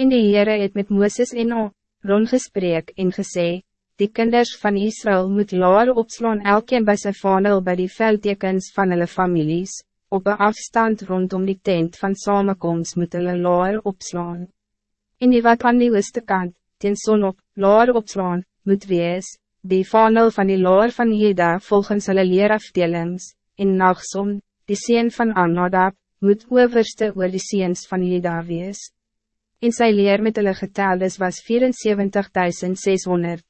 En die Heere het met Mooses en Aaron gesprek en gesê, die kinders van Israël moet laar opslaan elkeen bij zijn vanel bij die veldtekens van hulle families, op een afstand rondom die tent van samenkomst moet hulle laar opslaan. En die wat aan die ooste kant, ten son op, laar opslaan, moet wees, die vanel van die laar van Jeda volgens hulle leerafdelings, en Nachson, die sien van Amnadab, moet overste oor die seens van Jeda wees. En sy leer met hulle getaldes was 74.600.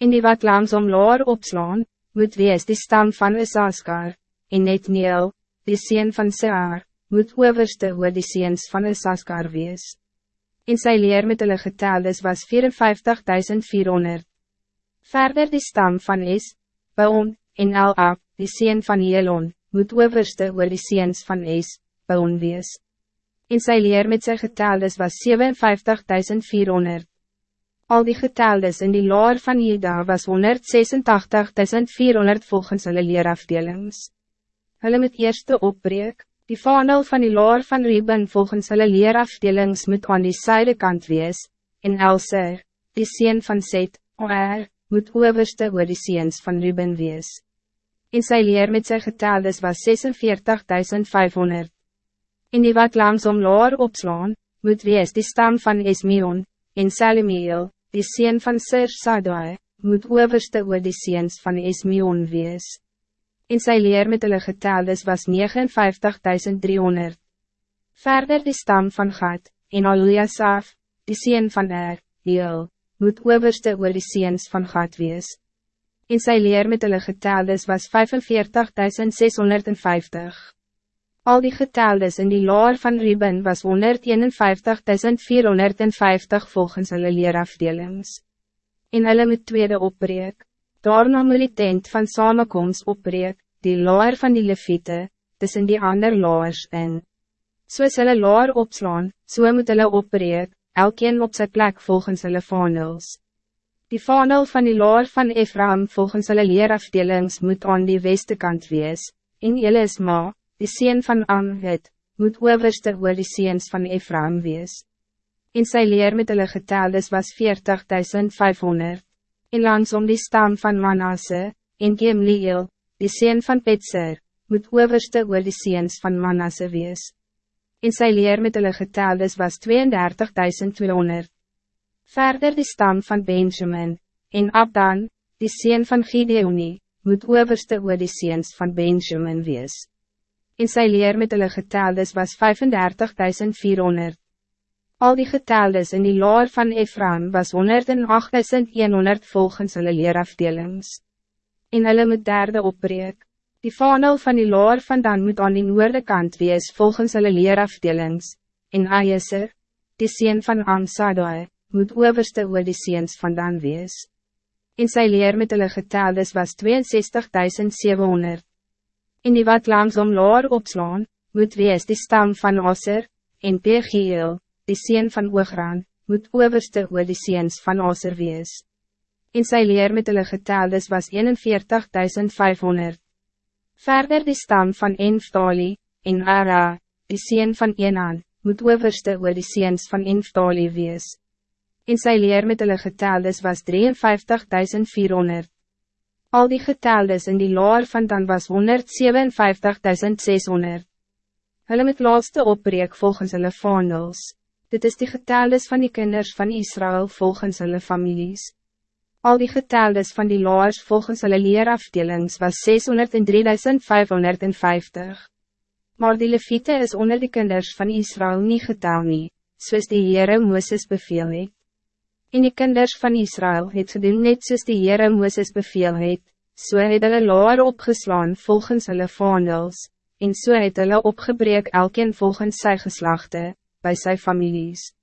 En die wat langs om laar opslaan, moet wees die stam van Isaskar, en net Neel, die sien van Sear, moet overste oor die seens van Isaskar wees. En sy leer met hulle getaldes was 54.400. Verder die stam van Is, Baon, en El-Ab, die sien van Jelon, moet overste oor die seens van Es, Baon wees. En sy leer met sy getaldes was 57.400. Al die getaldes in die laar van Jeda was 186.400 volgens hulle leerafdelings. Hulle moet eerste opbreek, die vanel van die laar van Reuben volgens hulle leerafdelings moet aan die zuidekant wees, en Elser, die sien van Seth, Oer, moet overste oor die seens van Ruben wees. En sy leer met sy getaldes was 46.500. En die wat langsom laar opslaan, moet wees die stam van Esmion, en Salimiel, die sien van Sir Sadoi, moet overste oor die seens van Esmion wees. En sy leer met hulle getaldes was 59.300. Verder die stam van Gad, en Aluiasaf, die sien van Er, Heel, moet overste oor die seens van God wees. En sy leer met hulle geteldes was 45.650. Al die geteldes in die laar van Ruben was 151.450 volgens hulle leerafdelings. En hulle moet tweede opbreek. Daarna moet die tent van samenkomst opbreek, die laar van die leviete, tussen die ander laars in. Soos hulle laar opslaan, so moet hulle opbreek, elkeen op zijn plek volgens hulle vanels. Die vanel van die laar van Ephraim volgens hulle leerafdelings moet aan die westekant wees, en Elisma, die sien van Amhet, moet overste oor die seens van Ephraim wees. En sy leer met hulle geteldes was 40.500, en langsom die stam van Manasse, en Gemliel, die sien van Petser, moet overste oor die seens van Manasse wees en sy leer met hulle geteldes was 32.200. Verder die stam van Benjamin, en Abdan, die sien van Gideoni, moet overste oor die seens van Benjamin wees. En sy leer met hulle geteldes was 35.400. Al die geteldes in die laar van Ephraim was 108.100 volgens hulle leerafdelings. En hulle moet derde opbreek. Die vanel van die laar van dan moet aan die noorde kant wees volgens hulle leerafdelings, en Ayeser, die sien van Amsadoi, moet overste oor die seens van dan wees. En sy leer met hulle geteldes was 62.700. En die wat langsom laar opslaan, moet wees die stam van Aser, en Pegeel, die sien van Oogran, moet overste oor die seens van Aser wees. En sy leer met hulle geteldes was 41.500. Verder die stam van Enftali, en Ara, die sien van Enan, moet overste oor die seens van Enftali wees. En sy leer met hulle geteldes was 53.400. Al die geteldes in die laar van dan was 157.600. Hulle met laatste opbreek volgens hulle vaandels. Dit is die geteldes van die kinders van Israël volgens hulle families. Al die geteldes van die laars volgens hulle leerafdelings was 603.550. Maar die leviete is onder die kinders van Israël niet getel nie, soos die Heere Mooses beveel het. En die kinders van Israël het gedoen net soos die Heere Mooses beveel het, so het hulle laar opgeslaan volgens hulle vaandels, en so het hulle opgebreek elkeen volgens sy geslachte, bij sy families.